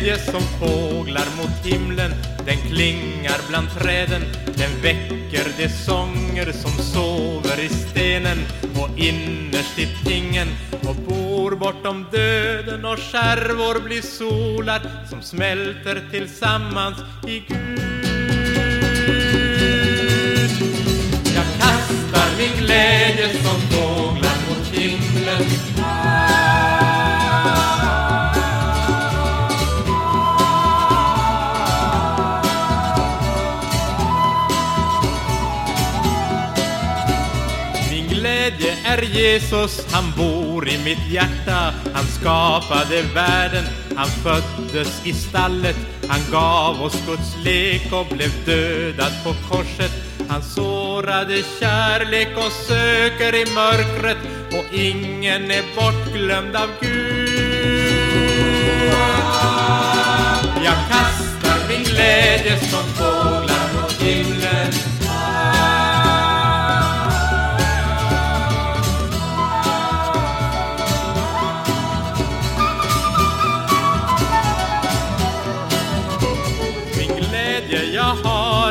Glädje som fåglar mot himlen Den klingar bland träden Den väcker de sånger som sover i stenen. Och innerst i tingen och bor bortom döden och skärvor blir solar som smälter tillsammans i Gud. Jag kastar min glädje som fåglar mot himlen. Är Jesus, han bor i mitt hjärta. Han skapade världen, han föddes i stallet. Han gav oss Guds lek och blev dödad på korset. Han sårade kärlek och söker i mörkret. Och ingen är bortglömd av Gud. Jag kastar min glädje som fåglar mot himlen.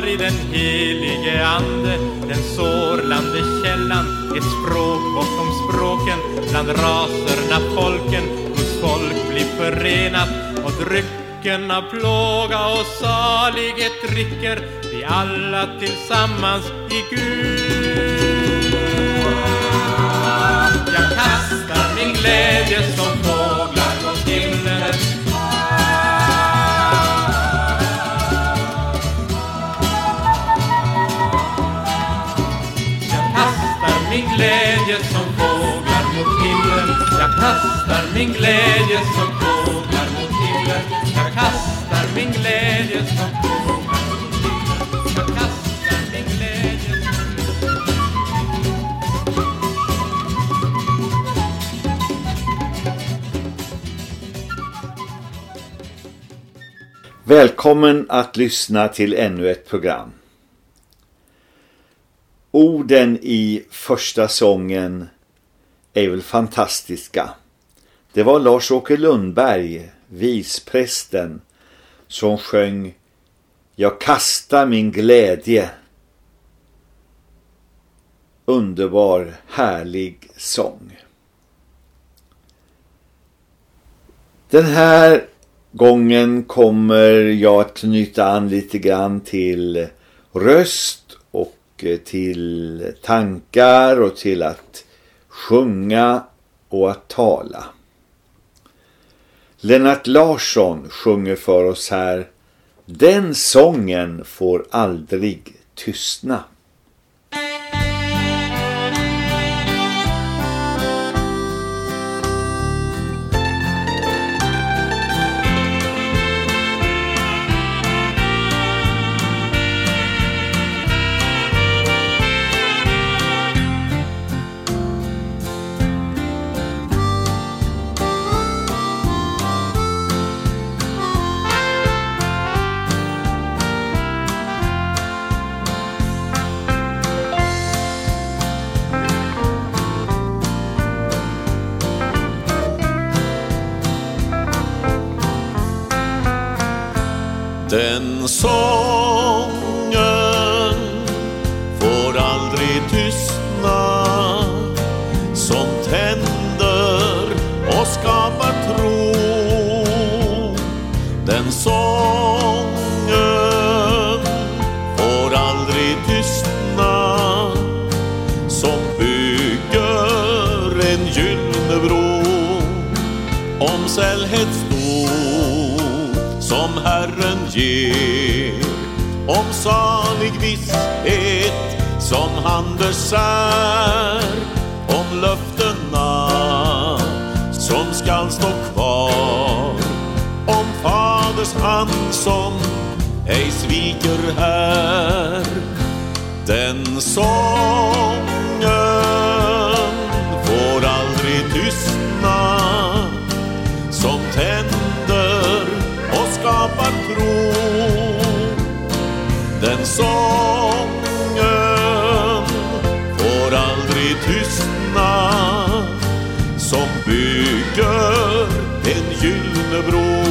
I den helige ande. Den sårlande källan Ett språk bortom språken. Bland raserna folken Guds folk blir förenat. Och drycken av plåga och salighet dricker Vi alla tillsammans i Gud. Jag kastar min glädje som fåglar kastar min glädje som fåglar mot himlen Jag kastar min glädje som fåglar mot himlen Jag kastar min glädje som Välkommen att lyssna till ännu ett program. Orden i första sången är väl fantastiska. Det var Lars-Åke Lundberg, visprästen, som sjöng Jag kastar min glädje. Underbar, härlig sång. Den här gången kommer jag att knyta an lite grann till röst och eh, till tankar och till att sjunga och att tala. Lennart Larsson sjunger för oss här Den sången får aldrig tystna. Får aldrig tystna som bygger en gyllene bro.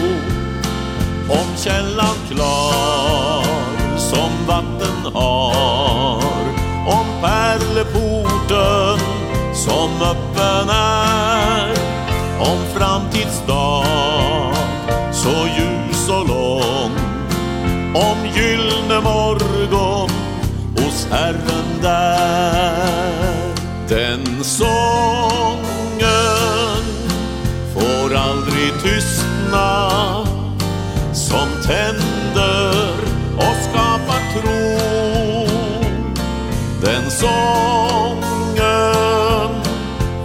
Om källan klar som vatten har. Om pärleporten som öppen är. Om framtidsdag tänder och skapar tro. Den sången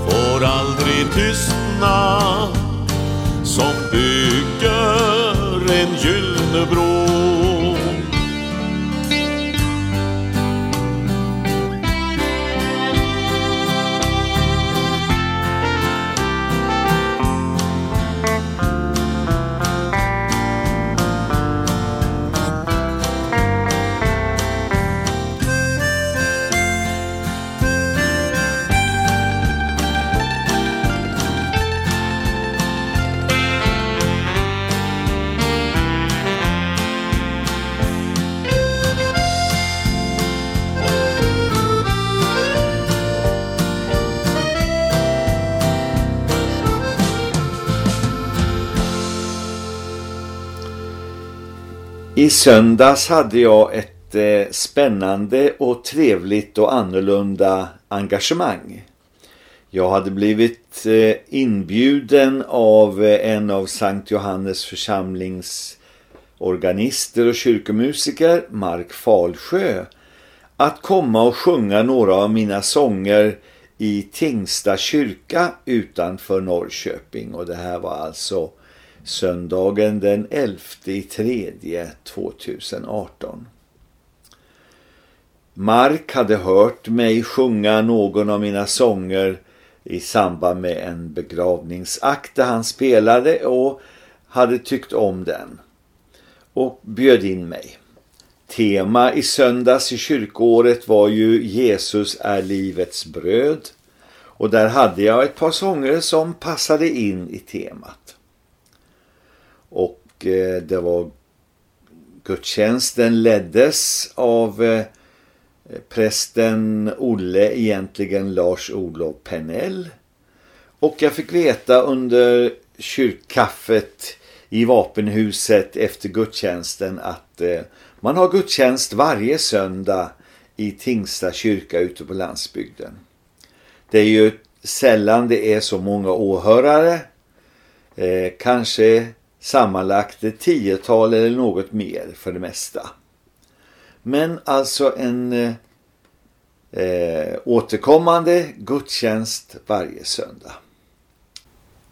får aldrig tystna som bygger en gyllene bro. I söndags hade jag ett eh, spännande och trevligt och annorlunda engagemang. Jag hade blivit eh, inbjuden av eh, en av Sankt Johannes församlings organister och kyrkomusiker, Mark Falsjö, att komma och sjunga några av mina sånger i Tingsta kyrka utanför Norrköping. Och det här var alltså söndagen den 11 tredje 2018. Mark hade hört mig sjunga någon av mina sånger i samband med en begravningsakt där han spelade och hade tyckt om den och bjöd in mig. Tema i söndags i kyrkåret var ju Jesus är livets bröd och där hade jag ett par sånger som passade in i temat. Eh, det var gudstjänsten leddes av eh, prästen Olle, egentligen Lars-Olof Pennell. Och jag fick veta under kyrkkaffet i vapenhuset efter gudstjänsten att eh, man har gudstjänst varje söndag i Tingsta kyrka ute på landsbygden. Det är ju sällan det är så många åhörare. Eh, kanske sammanlagt ett tiotal eller något mer för det mesta. Men alltså en eh, återkommande gudstjänst varje söndag.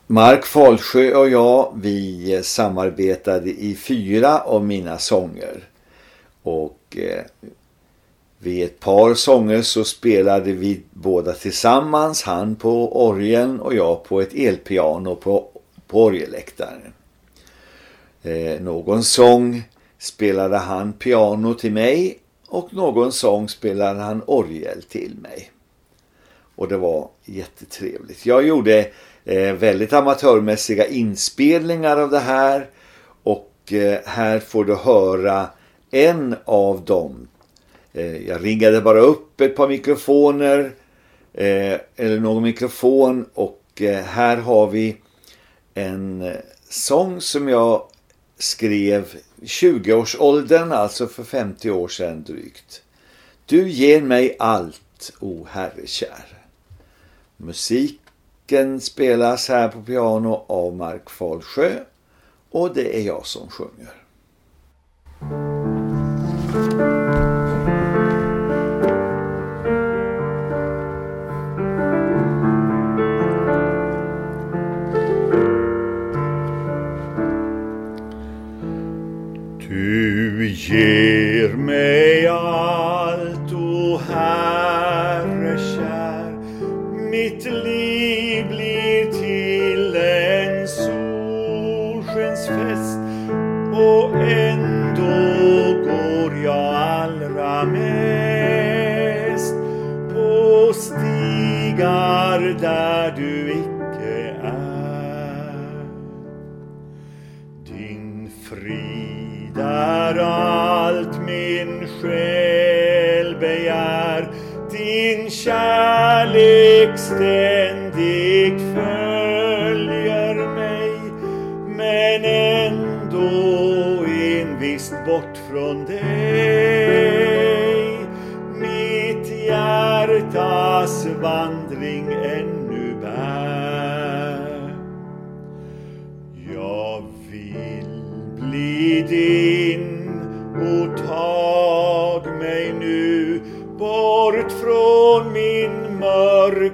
Mark Falsjö och jag, vi samarbetade i fyra av mina sånger. Och eh, vid ett par sånger så spelade vi båda tillsammans, han på orgeln och jag på ett elpiano på, på orgelläktaren. Eh, någon sång spelade han piano till mig och någon sång spelade han orgel till mig. Och det var jättetrevligt. Jag gjorde eh, väldigt amatörmässiga inspelningar av det här och eh, här får du höra en av dem. Eh, jag ringade bara upp ett par mikrofoner eh, eller någon mikrofon och eh, här har vi en sång som jag skrev 20-årsåldern, alltså för 50 år sedan drygt. Du ger mig allt, o herre kär. Musiken spelas här på piano av Mark Falsjö och det är jag som sjunger. Ger mig allt, o Herre kär, mitt liv blir till en solskensfest och ändå går jag allra mest. På stigar där du kärlek ständigt följer mig men ändå envist bort från dig. Mitt hjärtas vandring ännu bär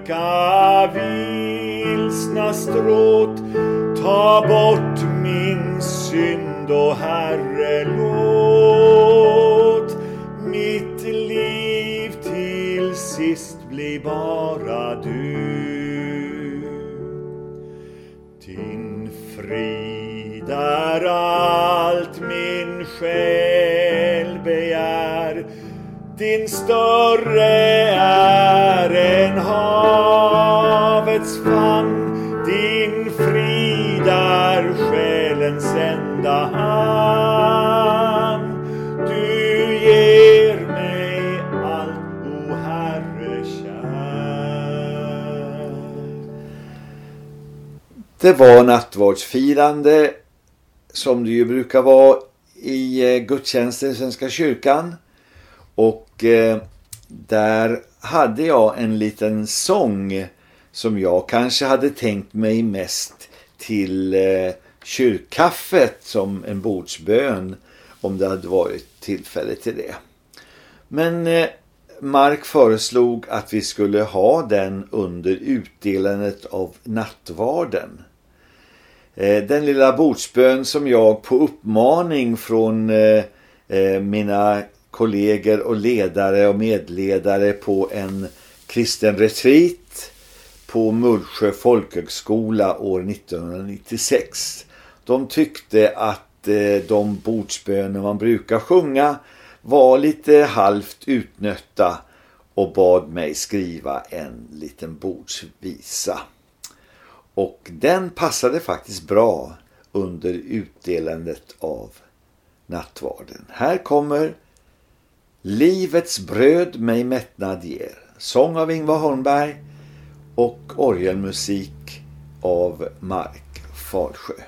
Vilka vilsna stråt ta bort min synd och Herre låt mitt liv till sist bli bara du. Din frid är allt min själ begär din större Det var nattvardsfirande som det ju brukar vara i eh, gudstjänsten i Svenska kyrkan. Och eh, där hade jag en liten sång som jag kanske hade tänkt mig mest till eh, kyrkkaffet som en bordsbön om det hade varit tillfälle till det. Men eh, Mark föreslog att vi skulle ha den under utdelandet av nattvarden. Eh, den lilla bordsbön som jag på uppmaning från eh, eh, mina kollegor och ledare och medledare på en kristen retreat på Mullsjö folkhögskola år 1996. De tyckte att de bordsböner man brukar sjunga var lite halvt utnötta och bad mig skriva en liten bordsvisa. Och den passade faktiskt bra under utdelandet av nattvarden. Här kommer Livets bröd mig mättnad ger. Sång av Ingvar Holmberg och orgelmusik av Mark Falsjö.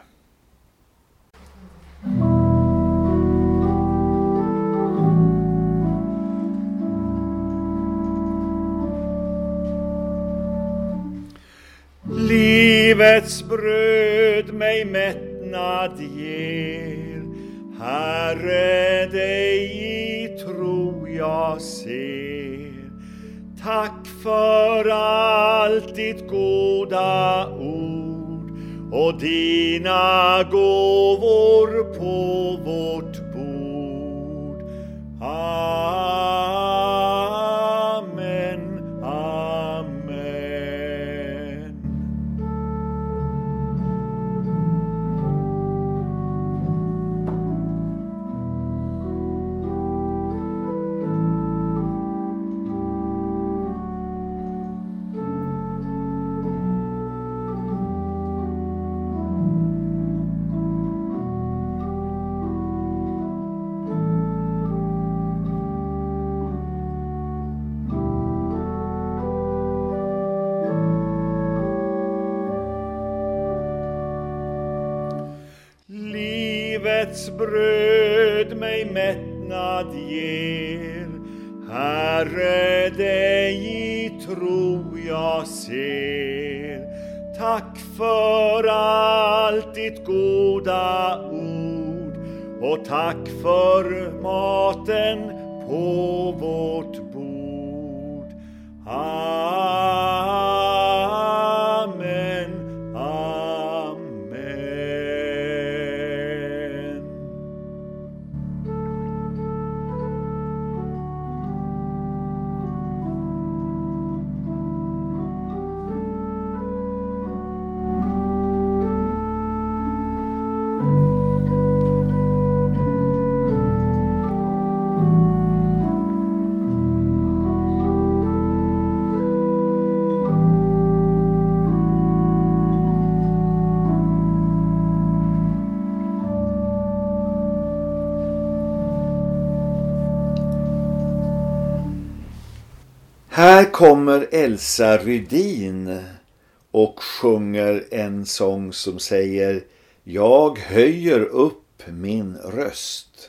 Livets bröd mig mättnad ger. Herre, dig i tro jag ser. Tack för allt ditt goda ord och dina gåvor på vårt bröd mig mättnad ger. Herre, dig i tro jag ser. Tack för allt ditt goda ord och tack för maten på vårt bord. Amen, här kommer Elsa Rydin och sjunger en sång som säger Jag höjer upp min röst.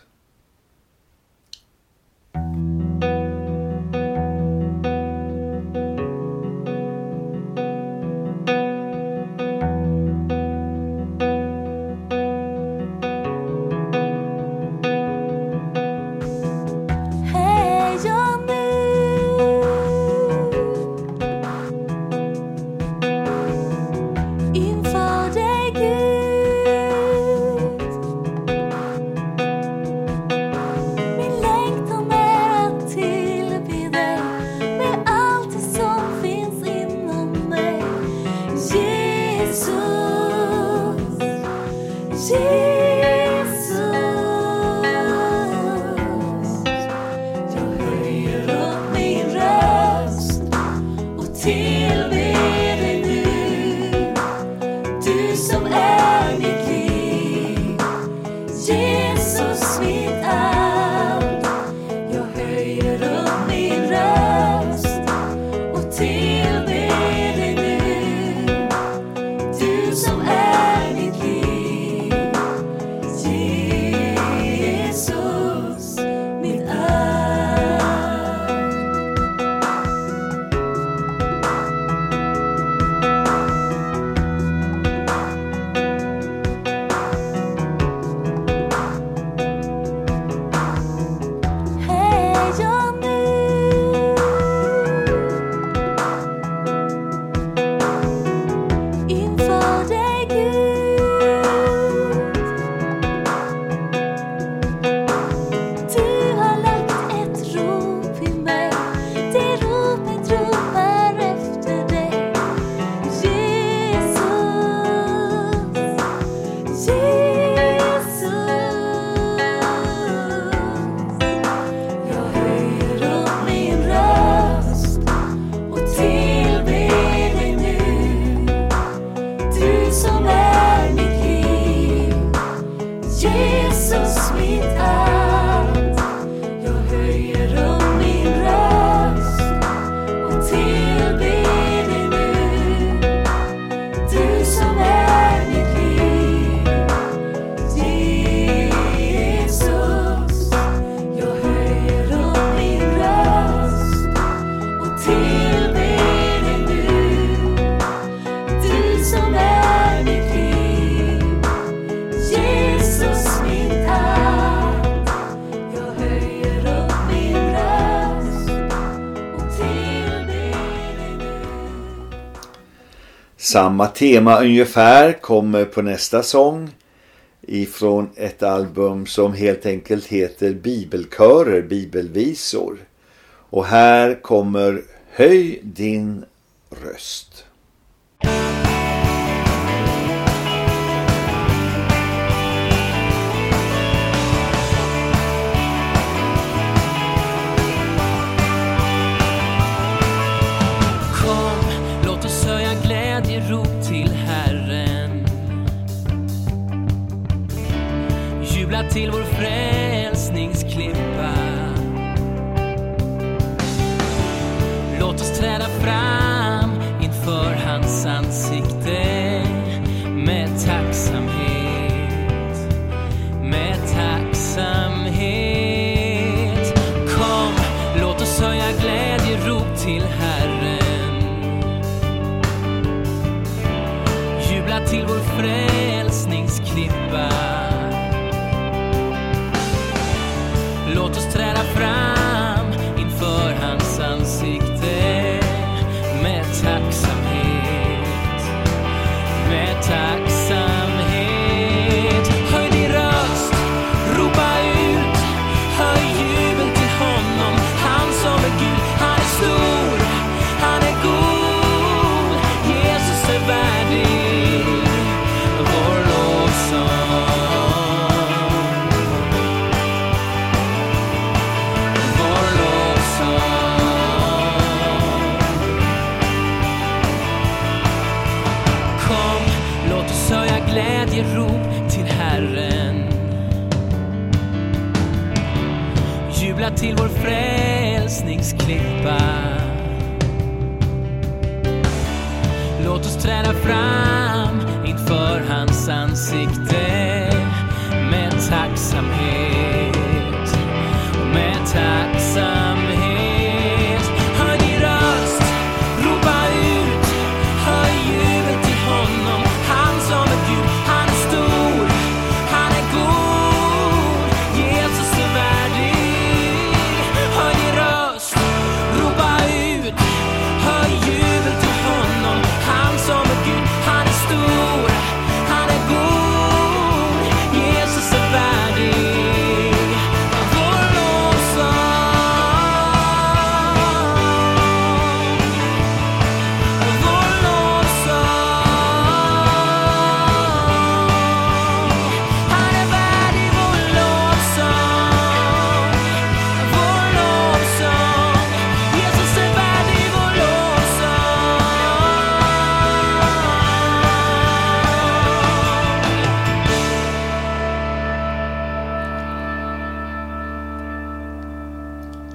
Samma tema ungefär kommer på nästa sång ifrån ett album som helt enkelt heter Bibelkörer, bibelvisor. Och här kommer Höj din röst. Till vår frälsningsklippa. Låt oss träda fram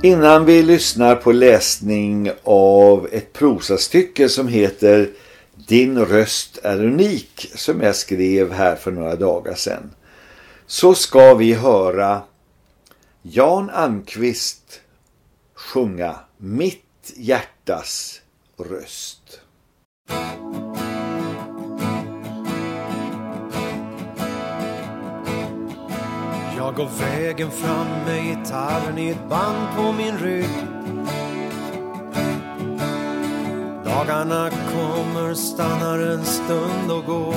Innan vi lyssnar på läsning av ett prosastycke som heter Din röst är unik som jag skrev här för några dagar sedan så ska vi höra Jan Almqvist sjunga Mitt hjärtas röst. Jag går vägen fram med gitarren i ett band på min rygg. Dagarna kommer, stannar en stund och går.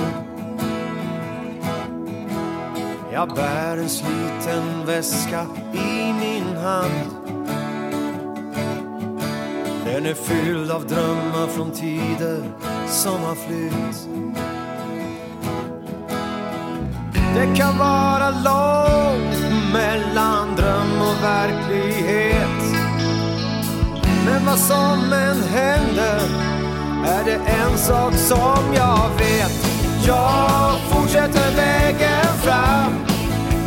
Jag bär en sliten väska i min hand. Den är fylld av drömmar från tider som har flytt det kan vara långt mellan dröm och verklighet. Men vad som än händer är det en sak som jag vet. Jag fortsätter vägen fram.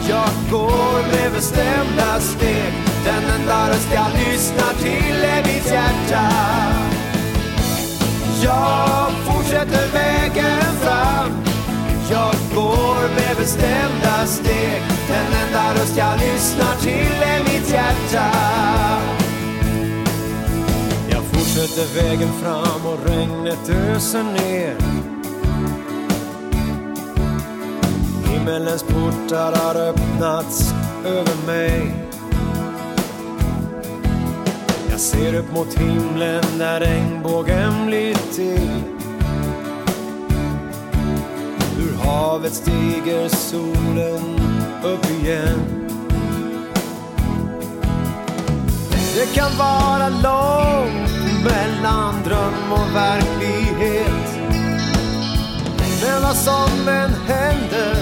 Jag går med bestämda steg. Den enda röst jag lyssnar till är mitt hjärta. Jag fortsätter vägen fram går med bestämda steg Den enda röst jag lyssnar till är mitt hjärta. Jag fortsätter vägen fram och regnet öser ner. Himmelens portar har öppnats över mig. Jag ser upp mot himlen där regnbågen blir till havet stiger solen upp igen. Det kan vara långt mellan dröm och verklighet. Men vad som än händer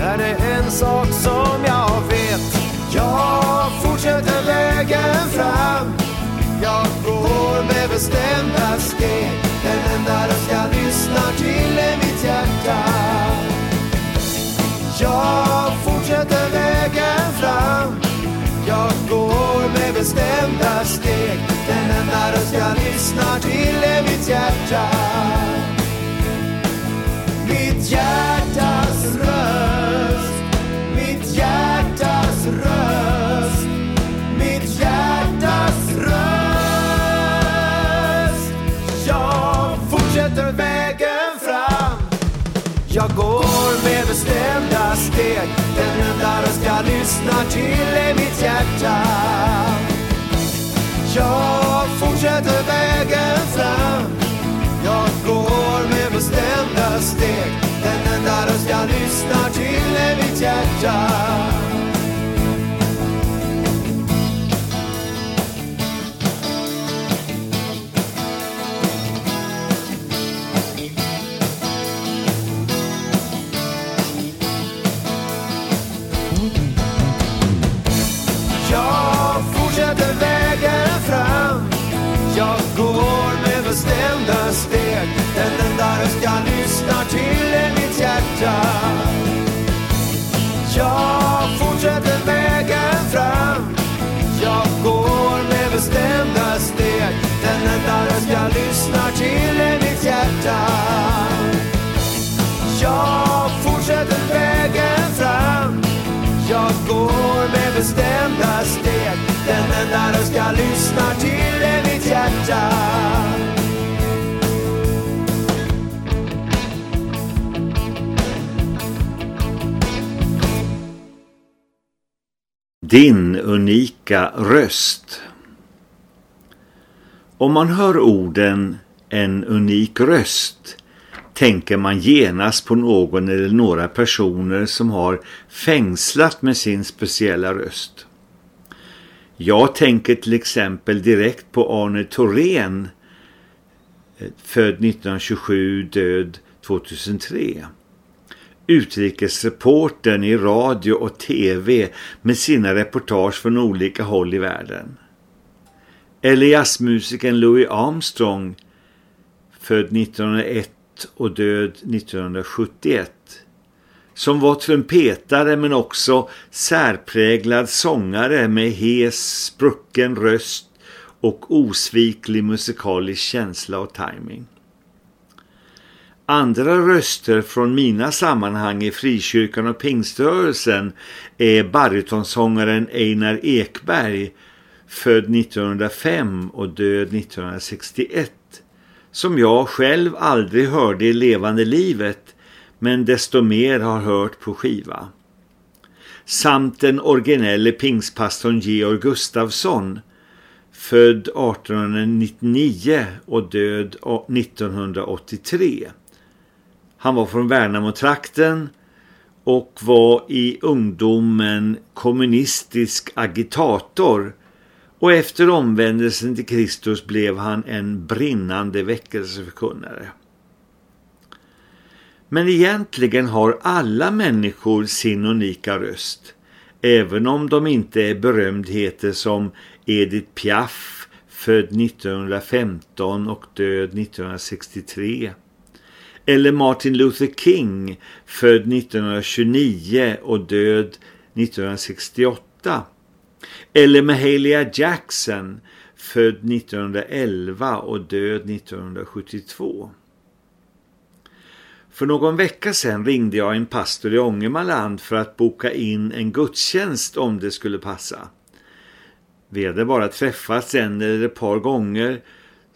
är det en sak som jag vet. Jag fortsätter vägen fram. Jag går med bestämda Jag fortsätter vägen fram. Jag går med bestämda steg. Den enda röst jag lyssnar till är mitt hjärta. Mitt hjärta. Steg Den enda röst jag lyssnar till är mitt hjärta. Jag fortsätter vägen fram. Jag går med bestämda steg. Den enda röst jag lyssnar till är mitt hjärta. till i mitt hjärta. Jag fortsätter vägen fram. Jag går med bestämda steg. Den enda röst jag lyssnar till är mitt hjärta. Jag fortsätter vägen fram. Jag går med bestämda steg. Den enda röst jag lyssnar till Din unika röst. Om man hör orden en unik röst tänker man genast på någon eller några personer som har fängslat med sin speciella röst. Jag tänker till exempel direkt på Arne Thorén, eh, född 1927, död 2003 utrikesreportern i radio och tv med sina reportage från olika håll i världen. Eller jazzmusikern Louis Armstrong, född 1901 och död 1971, som var trumpetare men också särpräglad sångare med hes, sprucken röst och osviklig musikalisk känsla och timing. Andra röster från mina sammanhang i frikyrkan och pingströrelsen är barytonsångaren Einar Ekberg, född 1905 och död 1961, som jag själv aldrig hörde i levande livet men desto mer har hört på skiva. Samt den originelle pingspastorn Georg Gustafsson, född 1899 och död 1983. Han var från Värnamo-trakten och var i ungdomen kommunistisk agitator och efter omvändelsen till Kristus blev han en brinnande väckelseförkunnare. Men egentligen har alla människor sin unika röst, även om de inte är berömdheter som Edith Piaf, född 1915 och död 1963 eller Martin Luther King, född 1929 och död 1968. Eller Mahalia Jackson, född 1911 och död 1972. För någon vecka sedan ringde jag en pastor i Ångermanland för att boka in en gudstjänst om det skulle passa. Vi hade bara träffats en eller ett par gånger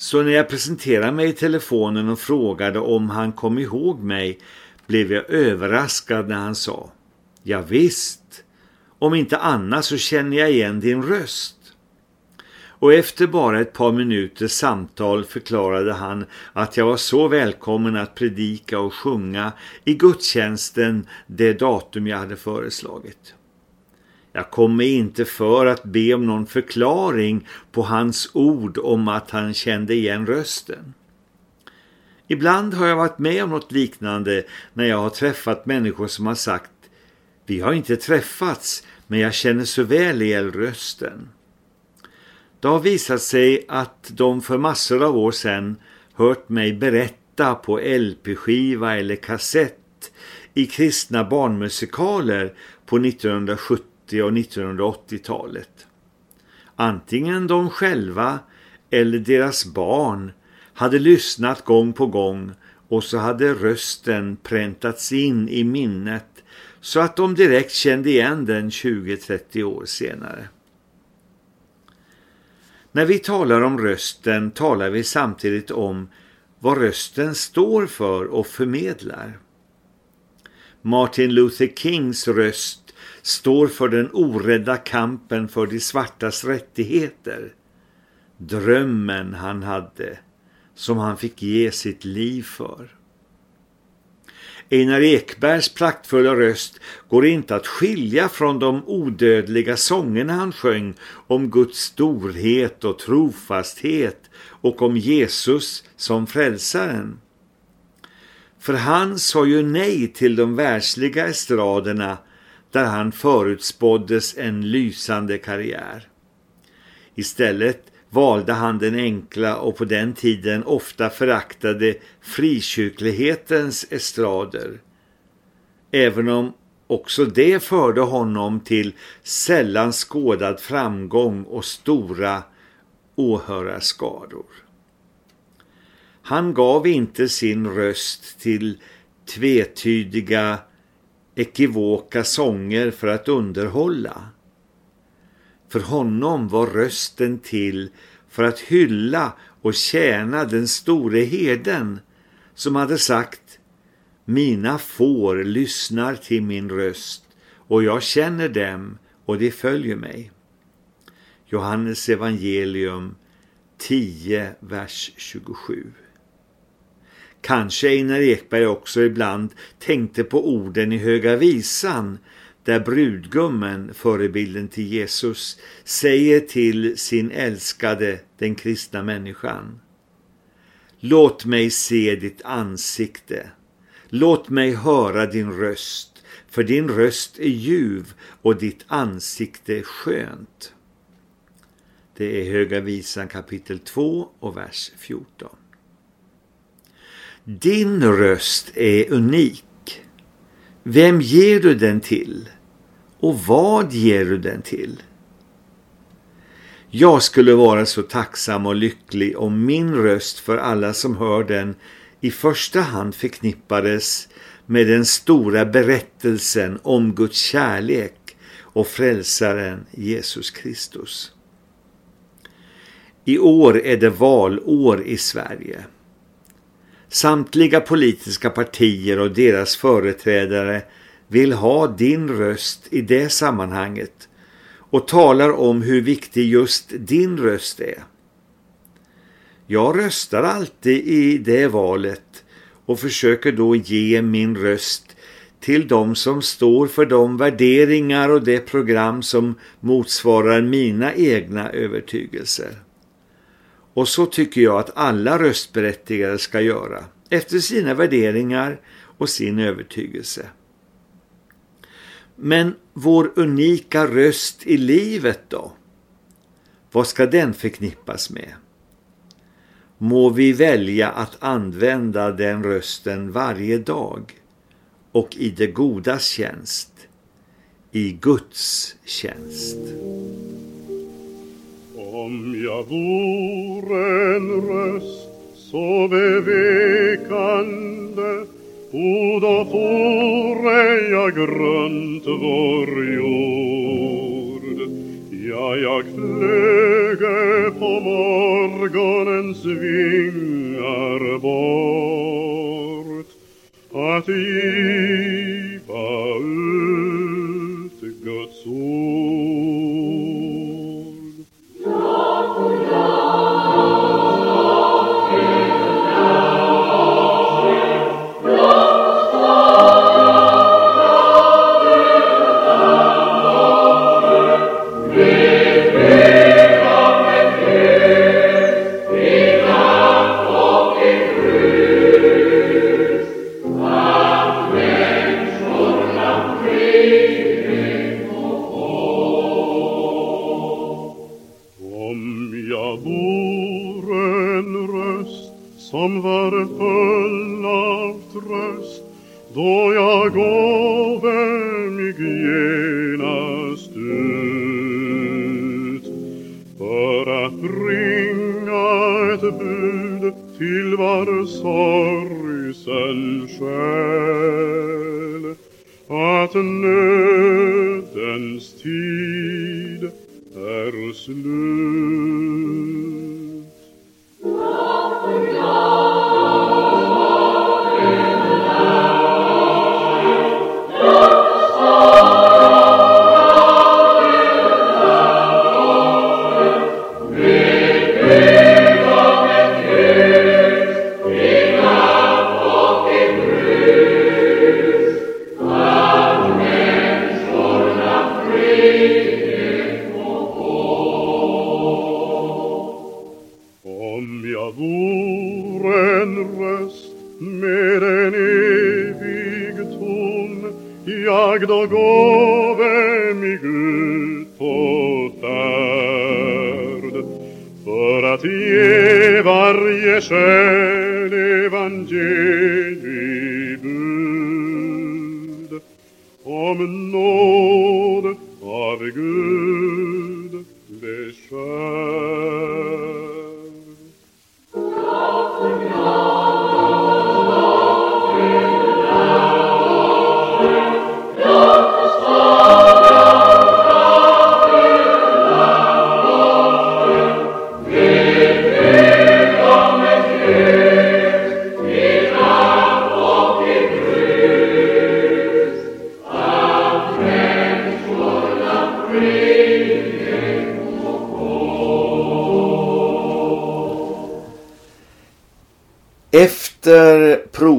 så när jag presenterade mig i telefonen och frågade om han kom ihåg mig blev jag överraskad när han sa Ja visst, om inte annars så känner jag igen din röst. Och efter bara ett par minuters samtal förklarade han att jag var så välkommen att predika och sjunga i gudstjänsten det datum jag hade föreslagit. Jag kommer inte för att be om någon förklaring på hans ord om att han kände igen rösten. Ibland har jag varit med om något liknande när jag har träffat människor som har sagt Vi har inte träffats men jag känner så väl igen rösten. Det har visat sig att de för massor av år sedan hört mig berätta på LP-skiva eller kassett i kristna barnmusikaler på 1970 och 1980-talet. Antingen de själva eller deras barn hade lyssnat gång på gång och så hade rösten präntats in i minnet så att de direkt kände igen den 20-30 år senare. När vi talar om rösten talar vi samtidigt om vad rösten står för och förmedlar. Martin Luther Kings röst står för den orädda kampen för de svartas rättigheter. Drömmen han hade som han fick ge sitt liv för. Einar Ekbergs praktfulla röst går inte att skilja från de odödliga sångerna han sjöng om Guds storhet och trofasthet och om Jesus som frälsaren. För han sa ju nej till de världsliga estraderna där han förutspåddes en lysande karriär. Istället valde han den enkla och på den tiden ofta föraktade frikyrklighetens estrader. Även om också det förde honom till sällan skådad framgång och stora åhörarskador. Han gav inte sin röst till tvetydiga ekivoka sånger för att underhålla. För honom var rösten till för att hylla och tjäna den store herden som hade sagt Mina får lyssnar till min röst och jag känner dem och de följer mig. Johannes evangelium 10, vers 27. Kanske Einar Ekberg också ibland tänkte på orden i Höga visan där brudgummen, förebilden till Jesus, säger till sin älskade, den kristna människan. Låt mig se ditt ansikte. Låt mig höra din röst, för din röst är ljuv och ditt ansikte är skönt. Det är Höga visan kapitel 2 och vers 14. Din röst är unik. Vem ger du den till? Och vad ger du den till? Jag skulle vara så tacksam och lycklig om min röst för alla som hör den i första hand förknippades med den stora berättelsen om Guds kärlek och frälsaren Jesus Kristus. I år är det valår i Sverige. Samtliga politiska partier och deras företrädare vill ha din röst i det sammanhanget och talar om hur viktig just din röst är. Jag röstar alltid i det valet och försöker då ge min röst till de som står för de värderingar och det program som motsvarar mina egna övertygelser. Och så tycker jag att alla röstberättigade ska göra, efter sina värderingar och sin övertygelse. Men vår unika röst i livet då? Vad ska den förknippas med? Må vi välja att använda den rösten varje dag och i det godas tjänst, i Guds tjänst. Om jag vore en röst så bevekande O, då vore jag runt vår jord. Ja, jag flöge på morgonens vingar bort att giva ut själ att nödens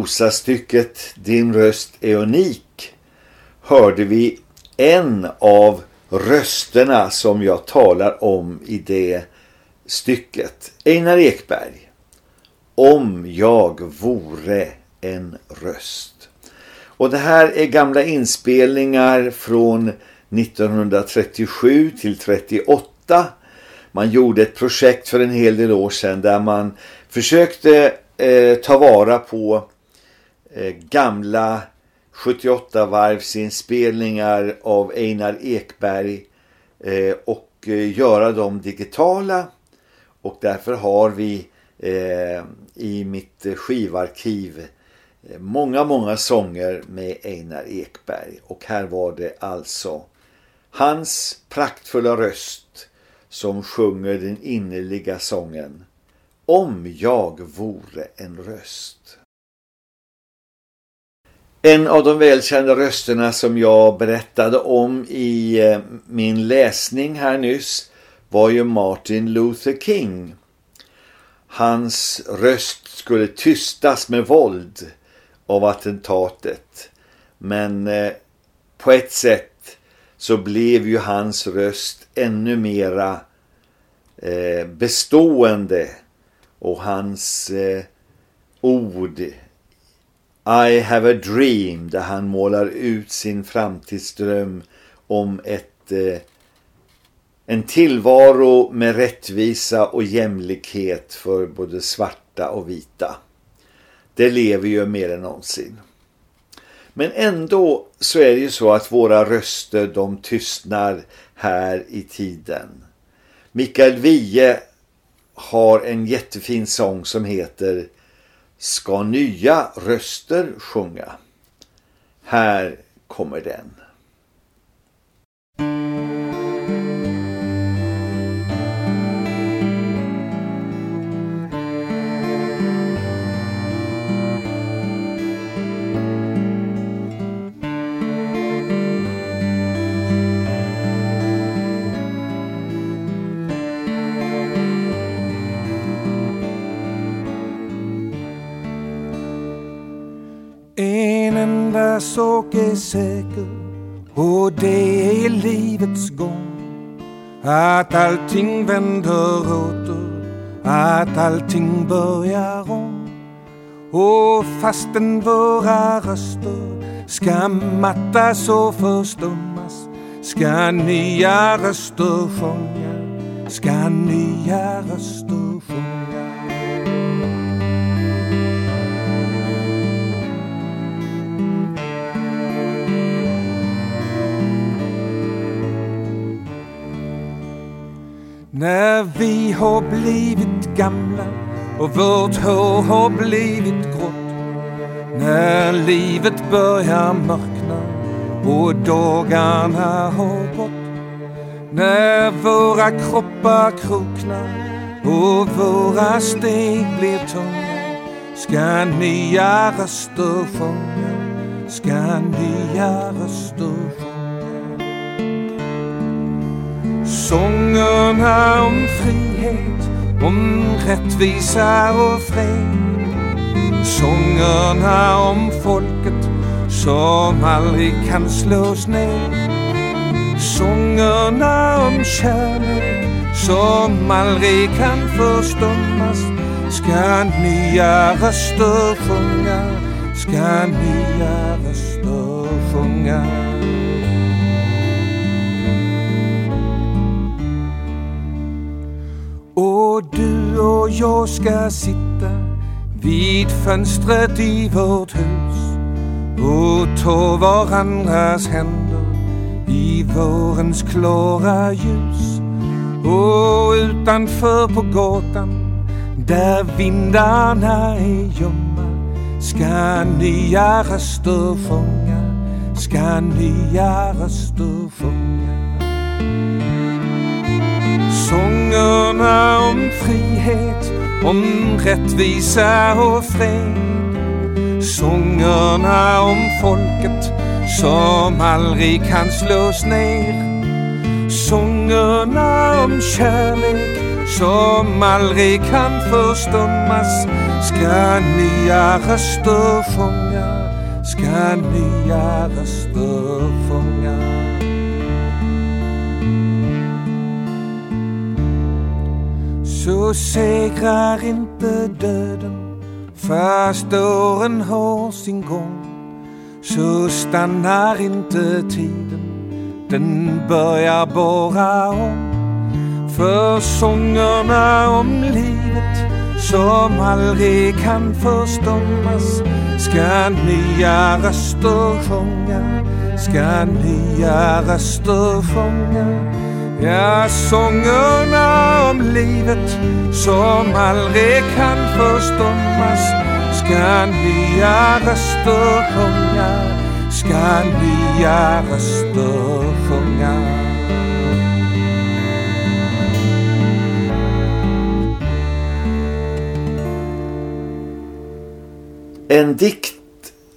prosastycket Din röst är unik hörde vi en av rösterna som jag talar om i det stycket. Einar Ekberg. Om jag vore en röst. Och det här är gamla inspelningar från 1937 till 38. Man gjorde ett projekt för en hel del år sedan där man försökte eh, ta vara på Eh, gamla 78 varvsinspelningar av Einar Ekberg eh, och eh, göra dem digitala och därför har vi i mitt skivarkiv många många sånger med Einar Ekberg och här var det alltså hans praktfulla röst som sjunger den innerliga sången Om jag vore en röst. En av de välkända rösterna som jag berättade om i eh, min läsning här nyss var ju Martin Luther King. Hans röst skulle tystas med våld av attentatet. Men eh, på ett sätt så blev ju hans röst ännu mera eh, bestående och hans ord i have a dream där han målar ut sin framtidsdröm om ett eh, en tillvaro med rättvisa och jämlikhet för både svarta och vita. Det lever ju mer än någonsin. Men ändå så är det ju så att våra röster de tystnar här i tiden. Mikael Wiehe har en jättefin sång som heter Ska nya röster sjunga? Här kommer den. Sak är säker och det är livets gång. Att allting vänder åter, att allting börjar om. Och fastän våra röster ska mattas och förstummas ska nya röster sjunga, ska nya röster När vi har blivit gamla och vårt hår har blivit grått. När livet börjar mörkna och dagarna har gått. När våra kroppar kroknar och våra steg blir tunga ska nya röster sjunga, ska nya röster sjunga. Sångerna om frihet, om rättvisa och fred. Sångerna om folket som aldrig kan slås ner. Sångerna om kärlek som aldrig kan förstummas. Ska nya röster sjunga, ska nya röster sjunga. Jag ska sitta vid fönstret i vårt hus och ta varandras händer i vårens klara ljus. Och utanför på gatan där vindarna är ljumma ska nya röster sjunga, ska nya röster sjunga. Sångerna om frihet, om rättvisa och fred. Sångerna om folket som aldrig kan slås ner. Sångerna om kärlek som aldrig kan förstummas ska nya röster sjunga, ska nya röster sjunga. Så segrar inte döden fast åren har sin gång. Så stannar inte tiden, den börjar bara om. För sångerna om livet som aldrig kan förstummas ska nya röster sjunga, ska nya röster sjunga. Ja, sångerna om livet som aldrig kan förstummas ska nya röster sjunga, ska nya röster sjunga. En dikt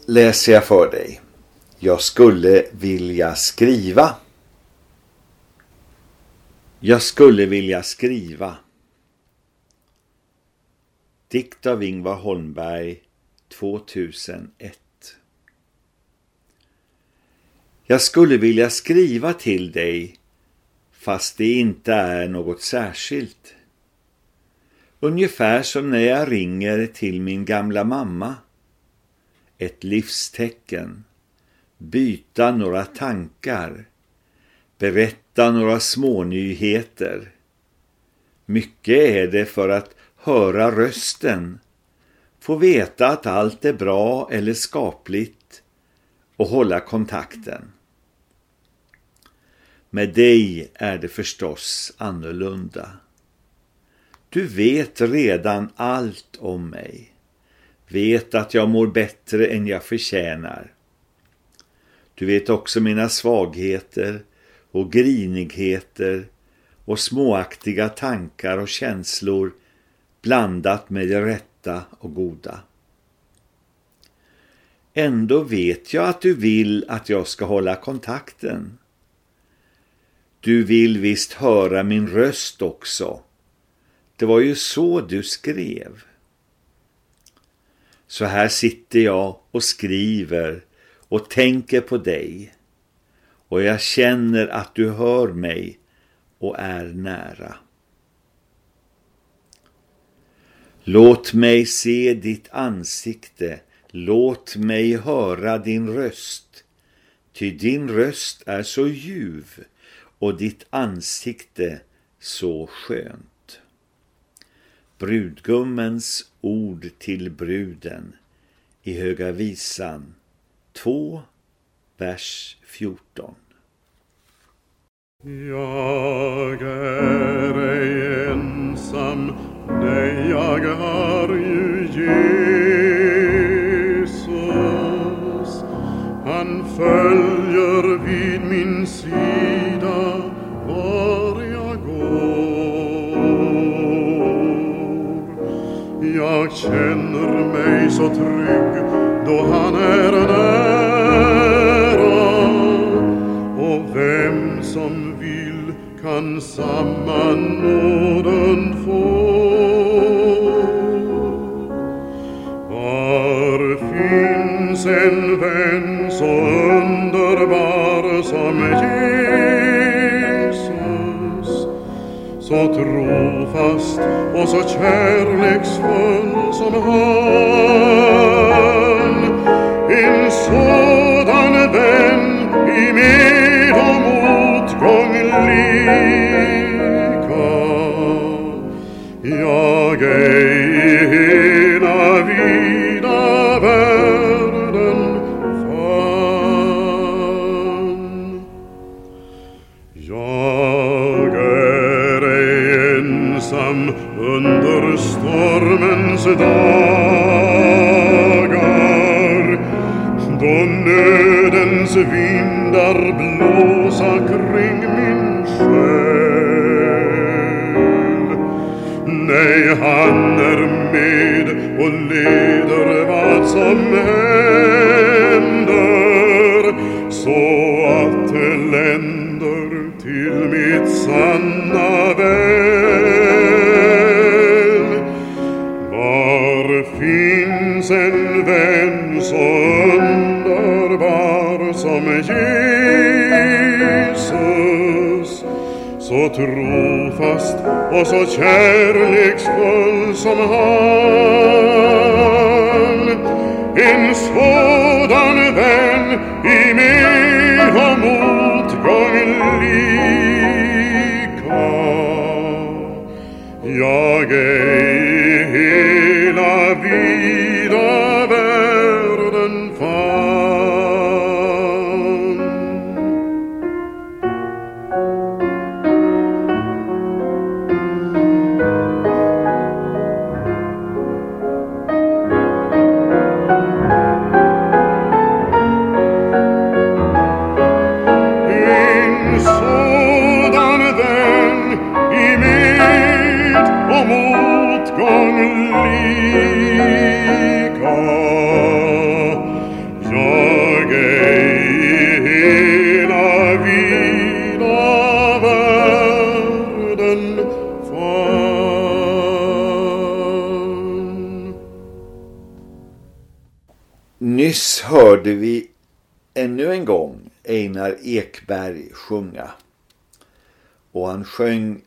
läser jag för dig. Jag skulle vilja skriva. Jag skulle vilja skriva. Dikt av Ingvar Holmberg 2001. Jag skulle vilja skriva till dig fast det inte är något särskilt. Ungefär som när jag ringer till min gamla mamma. Ett livstecken. Byta några tankar. Berätta några smånyheter. Mycket är det för att höra rösten. Få veta att allt är bra eller skapligt och hålla kontakten. Med dig är det förstås annorlunda. Du vet redan allt om mig. Vet att jag mår bättre än jag förtjänar. Du vet också mina svagheter och grinigheter och småaktiga tankar och känslor blandat med det rätta och goda. Ändå vet jag att du vill att jag ska hålla kontakten. Du vill visst höra min röst också. Det var ju så du skrev. Så här sitter jag och skriver och tänker på dig. Och jag känner att du hör mig och är nära. Låt mig se ditt ansikte, låt mig höra din röst. Ty din röst är så ljuv och ditt ansikte så skönt. Brudgummens ord till bruden i Höga visan 2, vers 14. Jag är ej ensam, nej jag har ju Jesus. Han följer vid min sida var jag går. Jag känner mig så trygg då han är nära som vill kan samma nåden få. Var finns en vän så underbar som Jesus så trofast och så kärleksfull som han en sådan vän i mig dagar. Då nödens vindar blåsa och leder vad som händer så att det länder till mitt sanna väl. Var finns en vän så underbar som Jesus så trofast och så kärleksfull som han en sådan vän i Ekberg sjunga. Och han sjöng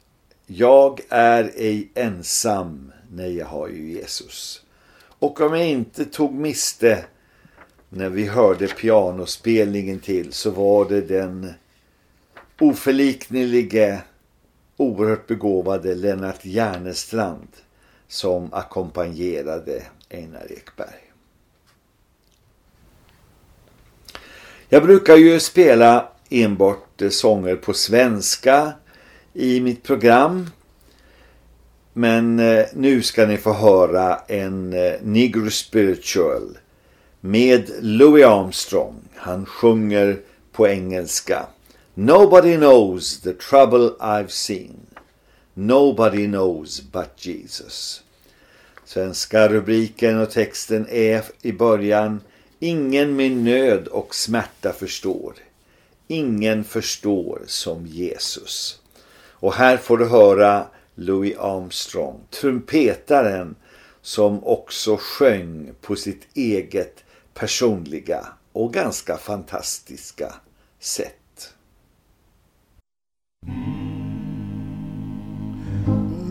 Jag är ej ensam, nej jag har ju Jesus. Och om jag inte tog miste när vi hörde pianospelningen till så var det den oförliknelige, oerhört begåvade Lennart Järnestrand som ackompanjerade Einar Ekberg. Jag brukar ju spela enbart eh, sånger på svenska i mitt program. Men eh, nu ska ni få höra en eh, Negro Spiritual med Louis Armstrong. Han sjunger på engelska. Nobody knows the trouble I've seen. Nobody knows but Jesus. Svenska rubriken och texten är i början Ingen min nöd och smärta förstår. Ingen förstår som Jesus. Och här får du höra Louis Armstrong, trumpetaren som också sjöng på sitt eget personliga och ganska fantastiska sätt.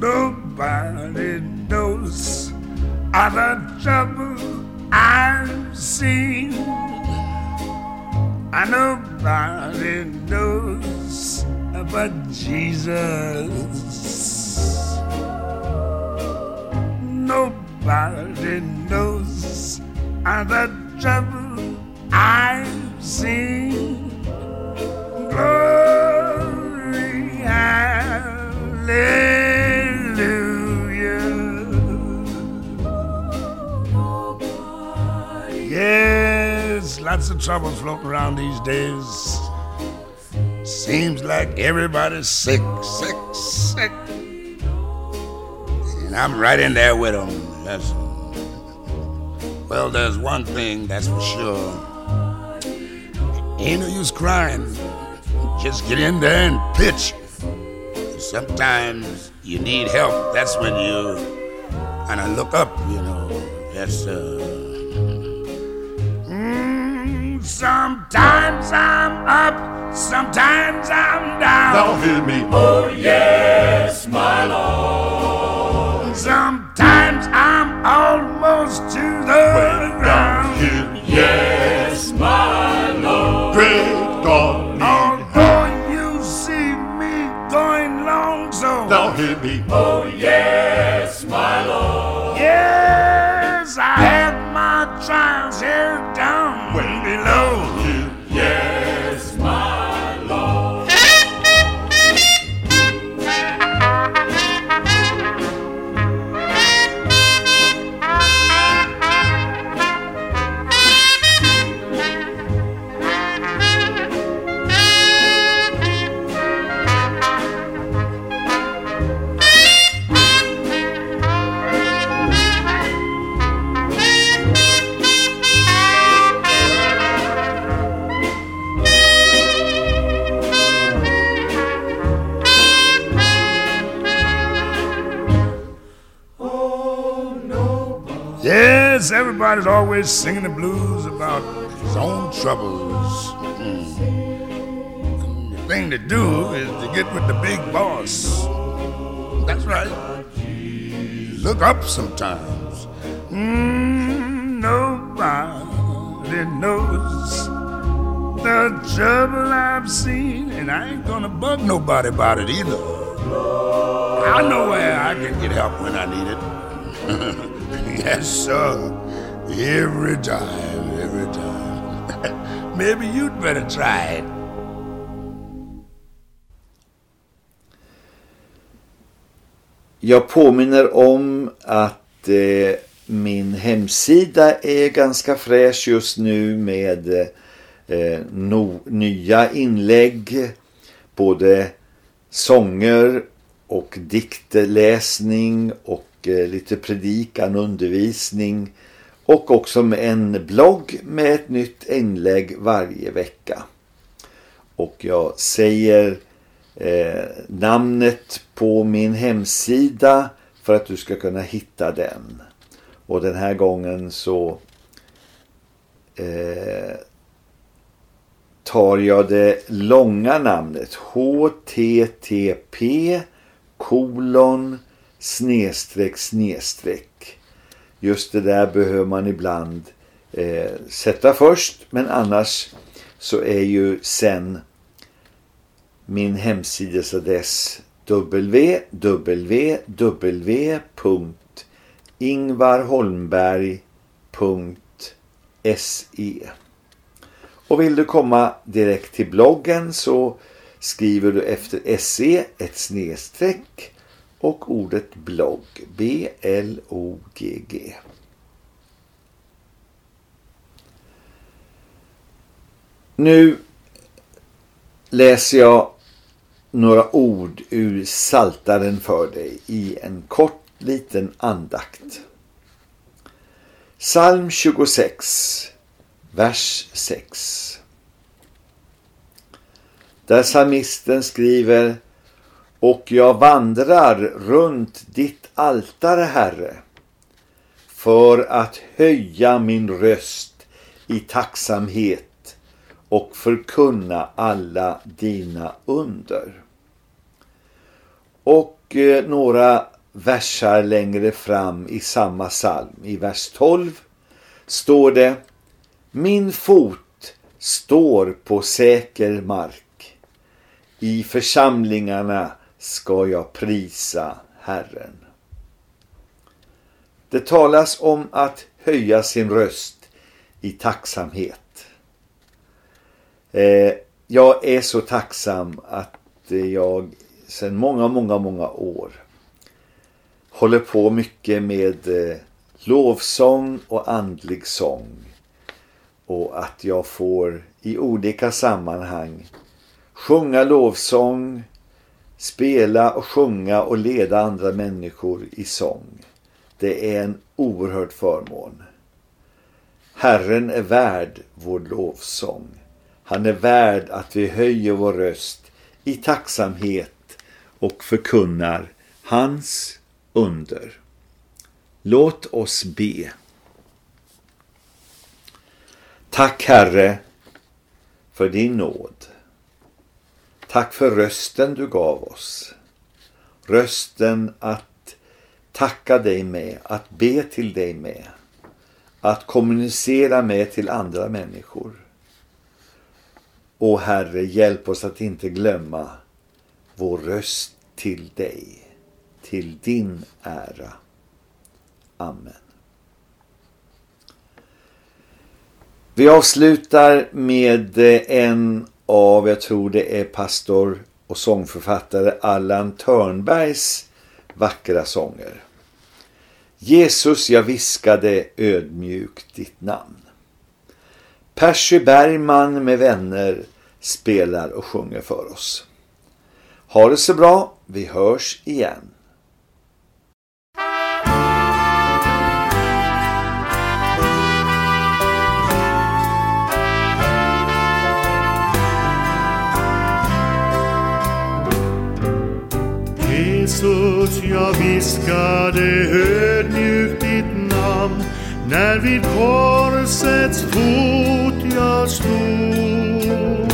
Nobody knows all the trouble I've seen. And nobody knows but Jesus. Nobody knows of the trouble I've seen. Glory, hallelujah. Lots of trouble floating around these days. Seems like everybody's sick, sick, sick. And I'm right in there with them. That's, well, there's one thing that's for sure. Ain't no use crying. Just get in there and pitch. Sometimes you need help. That's when you kind of look up, you know. That's uh. Sometimes I'm up, sometimes I'm down. Now hear me, Oh yes, my Lord. Sometimes I'm almost to the ground. here, Yes, my Lord. great God, Although you see me going long so. now hear me, Oh yes, my Lord. Yes, I have my trials here below. Everybody's always singing the blues about his own troubles. Mm. The thing to do is to get with the big boss. That's right. Look up sometimes. Mm, nobody knows the trouble I've seen, and I ain't gonna bug nobody about it either. I know where I can get help when I need it. yes, sir. Every time, every time. Maybe you'd better try it. Jag påminner om att eh, min hemsida är ganska fräsch just nu med eh, no, nya inlägg. Både sånger och diktläsning och eh, lite predikan, undervisning. Och också med en blogg med ett nytt inlägg varje vecka. Och jag säger eh, namnet på min hemsida för att du ska kunna hitta den. Och den här gången så eh, tar jag det långa namnet http kolon snedstreck snedstreck. Just det där behöver man ibland eh, sätta först men annars så är ju sen min hemsidesadress www.ingvarholmberg.se Och vill du komma direkt till bloggen så skriver du efter SE ett snedstreck och ordet blogg B-L-O-G-G. Nu läser jag några ord ur saltaren för dig i en kort liten andakt. Psalm 26, vers 6. Där psalmisten skriver och jag vandrar runt ditt altare, Herre, för att höja min röst i tacksamhet och förkunna alla dina under. Och eh, några versar längre fram i samma psalm, i vers 12, står det Min fot står på säker mark. I församlingarna ska jag prisa Herren. Det talas om att höja sin röst i tacksamhet. Eh, jag är så tacksam att jag sedan många, många, många år håller på mycket med eh, lovsång och andlig sång. Och att jag får i olika sammanhang sjunga lovsång, spela och sjunga och leda andra människor i sång. Det är en oerhörd förmån. Herren är värd vår lovsång. Han är värd att vi höjer vår röst i tacksamhet och förkunnar hans under. Låt oss be. Tack Herre för din nåd. Tack för rösten du gav oss. Rösten att tacka dig med, att be till dig med, att kommunicera med till andra människor. Och Herre, hjälp oss att inte glömma vår röst till dig, till din ära. Amen. Vi avslutar med en av, jag tror det är pastor och sångförfattare Allan Törnbergs vackra sånger. Jesus, jag viskade ödmjukt ditt namn. Percy Bergman med vänner spelar och sjunger för oss. Ha det så bra, vi hörs igen. jag viskade ödmjukt ditt namn när vid korsets fot jag stod.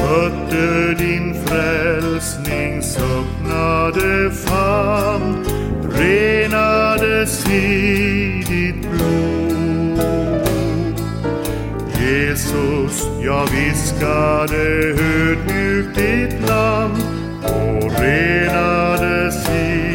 Mötte din frälsnings öppnade famn, renades i ditt blod. Jesus, jag viskade ödmjukt ditt namn pena de sí.